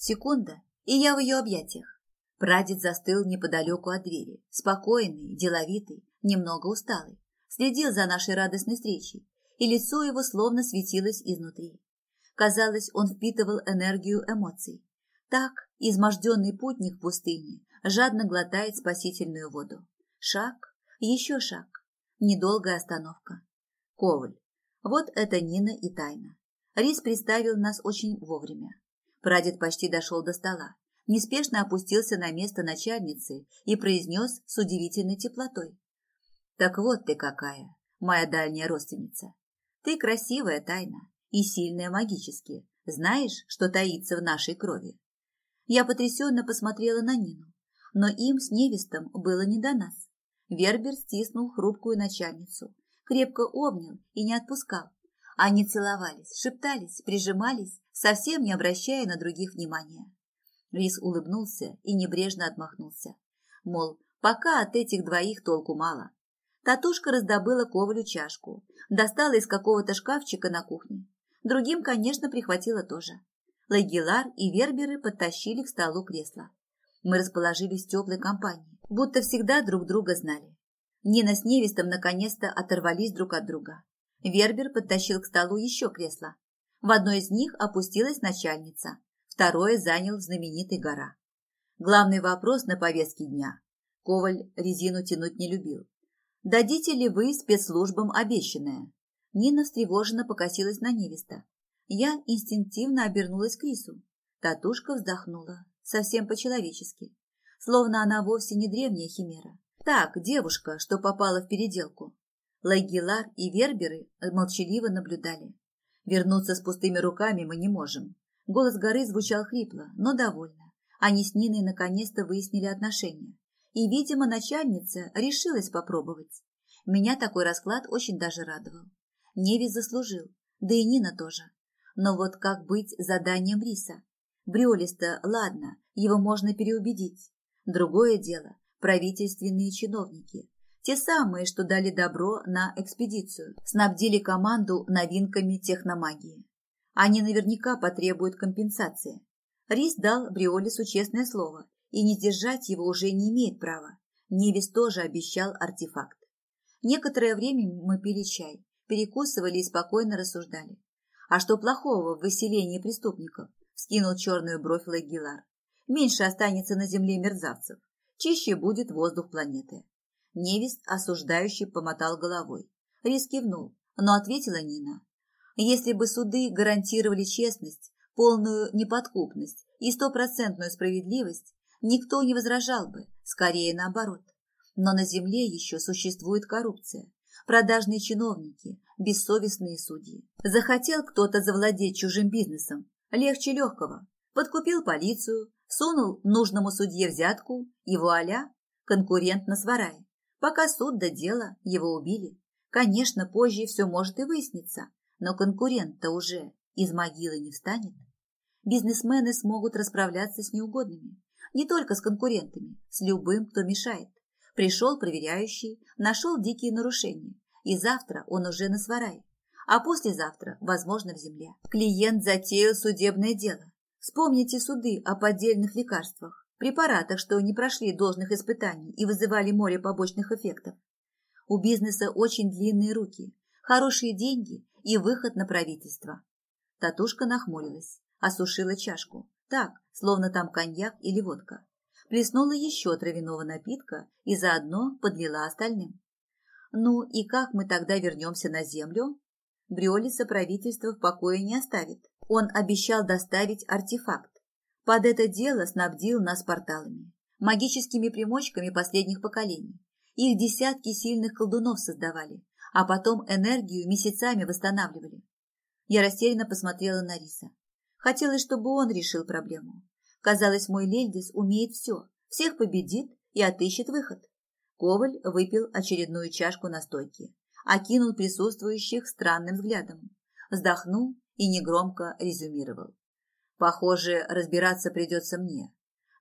S1: Секунда, и я в ее объятиях. Прадед застыл неподалеку от двери, спокойный, деловитый, немного усталый. Следил за нашей радостной встречей, и лицо его словно светилось изнутри. Казалось, он впитывал энергию эмоций. Так изможденный путник в пустыне жадно глотает спасительную воду. Шаг, еще шаг, недолгая остановка. Коваль. Вот это Нина и Тайна. Рис представил нас очень вовремя. Прадед почти дошел до стола, неспешно опустился на место начальницы и произнес с удивительной теплотой. «Так вот ты какая, моя дальняя родственница. Ты красивая, Тайна, и сильная магически. Знаешь, что таится в нашей крови?» Я потрясенно посмотрела на Нину, но им с невестом было не до нас. Вербер стиснул хрупкую начальницу, крепко обнял и не отпускал. Они целовались, шептались, прижимались, совсем не обращая на других внимания. Рис улыбнулся и небрежно отмахнулся. Мол, пока от этих двоих толку мало. Татушка раздобыла Ковалю чашку, достала из какого-то шкафчика на кухне. Другим, конечно, прихватила тоже. Лагилар и Верберы подтащили к столу кресло. Мы расположились в теплой компании, будто всегда друг друга знали. Нина с невестом наконец-то оторвались друг от друга. Вербер подтащил к столу еще кресло. В одно из них опустилась начальница, второе занял знаменитый гора. Главный вопрос на повестке дня. Коваль резину тянуть не любил. «Дадите ли вы спецслужбам обещанное?» Нина встревоженно покосилась на невеста. Я инстинктивно обернулась к Рису. Татушка вздохнула, совсем по-человечески, словно она вовсе не древняя химера, так, девушка, что попала в переделку. Лагилар и Верберы молчаливо наблюдали. Вернуться с пустыми руками мы не можем. Голос горы звучал хрипло, но довольно. Они с Ниной наконец-то выяснили отношения. И, видимо, начальница решилась попробовать. Меня такой расклад очень даже радовал. Невис заслужил, да и Нина тоже. Но вот как быть заданием Риса? Бриолиста, ладно, его можно переубедить. Другое дело, правительственные чиновники. Те самые, что дали добро на экспедицию, снабдили команду новинками техномагии. Они наверняка потребуют компенсации. Рис дал Бриолису честное слово, и не держать его уже не имеет права. Невис тоже обещал артефакт. Некоторое время мы пили чай, перекусывали и спокойно рассуждали. А что плохого в выселении преступников? Скинул черную бровь Лагилар. Меньше останется на земле мерзавцев чище будет воздух планеты. Невест осуждающий помотал головой. Рис кивнул, но ответила Нина. Если бы суды гарантировали честность, полную неподкупность и стопроцентную справедливость, никто не возражал бы, скорее наоборот. Но на земле еще существует коррупция, продажные чиновники, бессовестные судьи. Захотел кто-то завладеть чужим бизнесом, легче легкого. Подкупил полицию, Сунул нужному судье взятку, и вуаля, конкурент на сварае. Пока суд до дела, его убили. Конечно, позже все может и выясниться, но конкурент-то уже из могилы не встанет. Бизнесмены смогут расправляться с неугодными. Не только с конкурентами, с любым, кто мешает. Пришел проверяющий, нашел дикие нарушения, и завтра он уже на сварае, а послезавтра, возможно, в земле. Клиент затеял судебное дело, Вспомните суды о поддельных лекарствах, препаратах, что не прошли должных испытаний и вызывали море побочных эффектов. У бизнеса очень длинные руки, хорошие деньги и выход на правительство. Татушка нахмурилась, осушила чашку, так, словно там коньяк или водка. Плеснула еще травяного напитка и заодно подлила остальным. Ну и как мы тогда вернемся на землю? Бриолиса правительство в покое не оставит. Он обещал доставить артефакт. Под это дело снабдил нас порталами, магическими примочками последних поколений. Их десятки сильных колдунов создавали, а потом энергию месяцами восстанавливали. Я растерянно посмотрела на Риса. Хотелось, чтобы он решил проблему. Казалось, мой Лельдис умеет все, всех победит и отыщет выход. Коваль выпил очередную чашку настойки, окинул присутствующих странным взглядом, вздохнул и негромко резюмировал. Похоже, разбираться придется мне.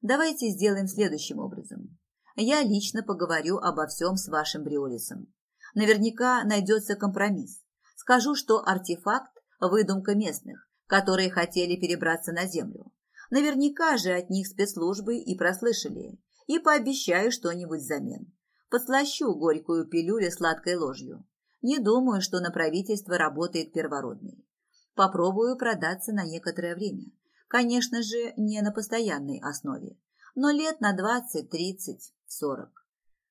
S1: Давайте сделаем следующим образом. Я лично поговорю обо всем с вашим Бриолисом. Наверняка найдется компромисс. Скажу, что артефакт – выдумка местных, которые хотели перебраться на землю. Наверняка же от них спецслужбы и прослышали, и пообещаю что-нибудь взамен. Подслащу горькую пилюлю сладкой ложью. Не думаю, что на правительство работает первородный. Попробую продаться на некоторое время. Конечно же, не на постоянной основе, но лет на двадцать, тридцать, сорок.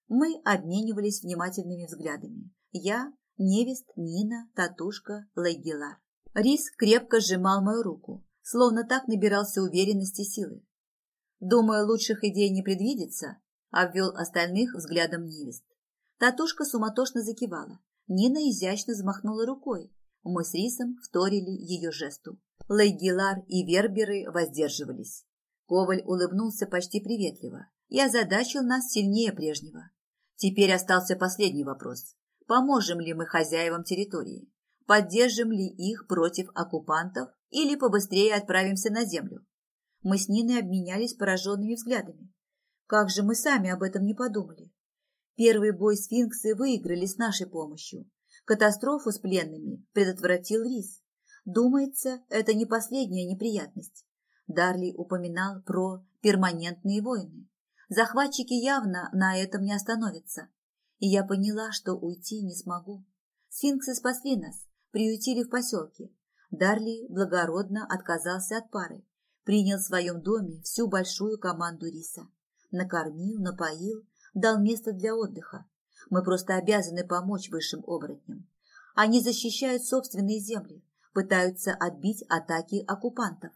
S1: Мы обменивались внимательными взглядами. Я, Невест, Нина, Татушка, Лейгелар. Рис крепко сжимал мою руку, словно так набирался уверенности силы. «Думаю, лучших идей не предвидится», – обвел остальных взглядом невест. Татушка суматошно закивала. Нина изящно взмахнула рукой. Мы с Рисом вторили ее жесту. Лейгилар и Верберы воздерживались. Коваль улыбнулся почти приветливо и озадачил нас сильнее прежнего. Теперь остался последний вопрос. Поможем ли мы хозяевам территории? Поддержим ли их против оккупантов или побыстрее отправимся на землю? Мы с Ниной обменялись пораженными взглядами. Как же мы сами об этом не подумали? Первый бой сфинксы выиграли с нашей помощью. Катастрофу с пленными предотвратил Рис. Думается, это не последняя неприятность. Дарли упоминал про перманентные войны. Захватчики явно на этом не остановятся. И я поняла, что уйти не смогу. Сфинксы спасли нас, приютили в поселке. Дарли благородно отказался от пары, принял в своем доме всю большую команду риса. Накормил, напоил, дал место для отдыха. Мы просто обязаны помочь высшим оборотням. Они защищают собственные земли, пытаются отбить атаки оккупантов.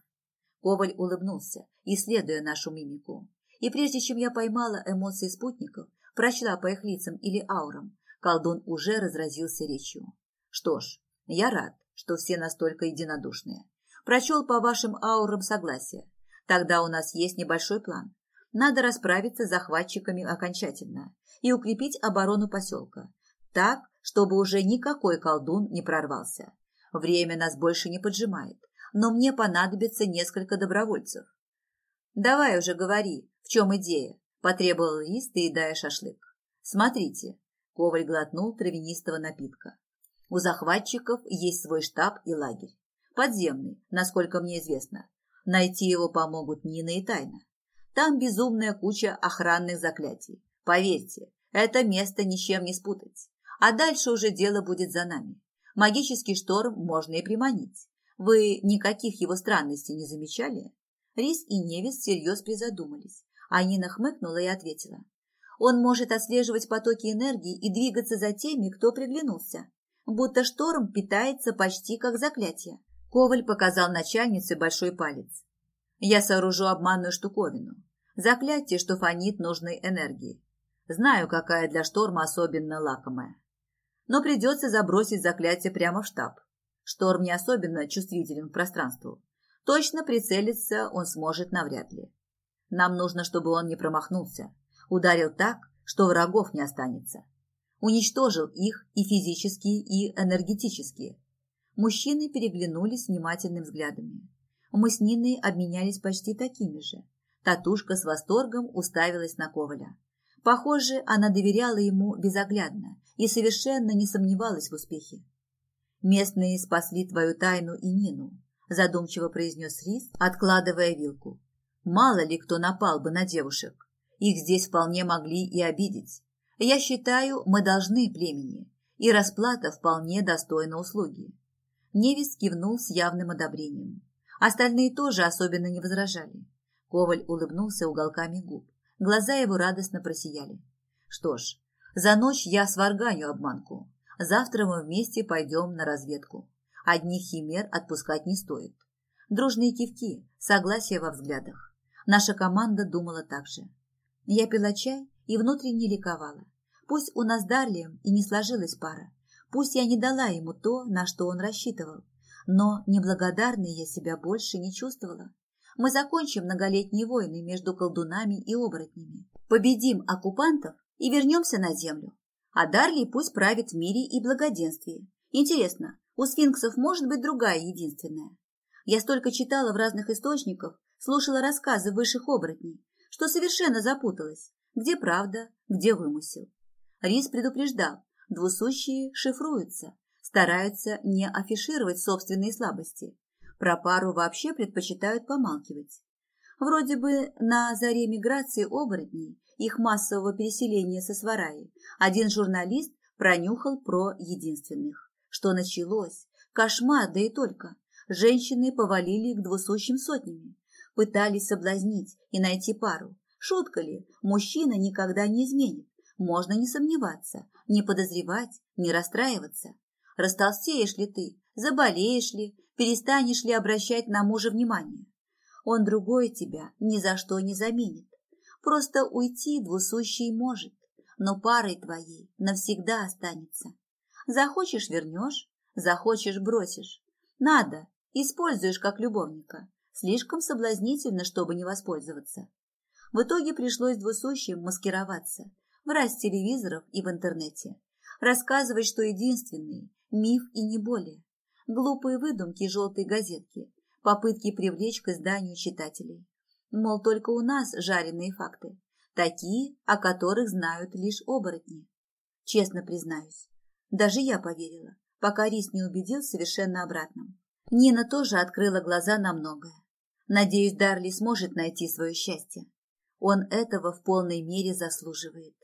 S1: Коваль улыбнулся, исследуя нашу мимику. И прежде чем я поймала эмоции спутников, прочла по их лицам или аурам, колдун уже разразился речью. Что ж, я рад, что все настолько единодушные. Прочел по вашим аурам согласие. Тогда у нас есть небольшой план. Надо расправиться с захватчиками окончательно и укрепить оборону поселка. Так, чтобы уже никакой колдун не прорвался. Время нас больше не поджимает, но мне понадобится несколько добровольцев. Давай уже говори, в чем идея? Потребовал Лис, доедая шашлык. Смотрите. Коваль глотнул травянистого напитка. У захватчиков есть свой штаб и лагерь. Подземный, насколько мне известно. Найти его помогут Нина и Тайна. Там безумная куча охранных заклятий. Поверьте, это место ничем не спутать. А дальше уже дело будет за нами. Магический шторм можно и приманить. Вы никаких его странностей не замечали? Рис и Невис всерьез призадумались, а Нина хмыкнула и ответила. Он может отслеживать потоки энергии и двигаться за теми, кто приглянулся. Будто шторм питается почти как заклятие. Коваль показал начальнице большой палец. Я сооружу обманную штуковину. Заклятие, что фонит нужной энергии. Знаю, какая для шторма особенно лакомая. Но придется забросить заклятие прямо в штаб. Шторм не особенно чувствителен к пространству. Точно прицелиться он сможет навряд ли. Нам нужно, чтобы он не промахнулся. Ударил так, что врагов не останется. Уничтожил их и физически, и энергетически. Мужчины переглянулись внимательными взглядами. Мы с Ниной обменялись почти такими же. Татушка с восторгом уставилась на Коваля. Похоже, она доверяла ему безоглядно и совершенно не сомневалась в успехе. «Местные спасли твою тайну и Нину», задумчиво произнес Рис, откладывая вилку. Мало ли кто напал бы на девушек. Их здесь вполне могли и обидеть. Я считаю, мы должны племени, и расплата вполне достойна услуги. Невис кивнул с явным одобрением. Остальные тоже особенно не возражали. Коваль улыбнулся уголками губ. Глаза его радостно просияли. Что ж, за ночь я сварганю обманку. Завтра мы вместе пойдем на разведку. Одних химер отпускать не стоит. Дружные кивки, согласие во взглядах. Наша команда думала так же. Я пила чай и внутренне ликовала. Пусть у нас с Дарлием и не сложилась пара, пусть я не дала ему то, на что он рассчитывал, но неблагодарной я себя больше не чувствовала. Мы закончим многолетние войны между колдунами и оборотнями, победим оккупантов и вернемся на землю. А Дарли пусть правит в мире и благоденствии. Интересно, у сфинксов может быть другая единственная. Я столько читала в разных источниках, слушала рассказы высших оборотней, что совершенно запуталась, где правда, где вымысел. Рис предупреждал, двусущие шифруются, стараются не афишировать собственные слабости. Про пару вообще предпочитают помалкивать. Вроде бы на заре миграции оборотней, их массового переселения со Свараи, один журналист пронюхал про единственных. Что началось? Кошмар, да и только. Женщины повалили к двусущим сотнями. Пытались соблазнить и найти пару. Шутка ли, мужчина никогда не изменит. Можно не сомневаться, не подозревать, не расстраиваться. Растолстеешь ли ты, заболеешь ли, перестанешь ли обращать на мужа внимание. Он другой тебя ни за что не заменит. Просто уйти двусущий может, но парой твоей навсегда останется. Захочешь – вернешь, захочешь – бросишь. Надо, используешь как любовника. Слишком соблазнительно, чтобы не воспользоваться. В итоге пришлось двусущим маскироваться, врать телевизоров и в интернете. Рассказывать, что единственный, миф и не более. Глупые выдумки желтой газетки, попытки привлечь к изданию читателей. Мол, только у нас жареные факты, такие, о которых знают лишь оборотни. Честно признаюсь, даже я поверила, пока Рис не убедил совершенно обратном. Нина тоже открыла глаза на многое. Надеюсь, Дарли сможет найти свое счастье. Он этого в полной мере заслуживает.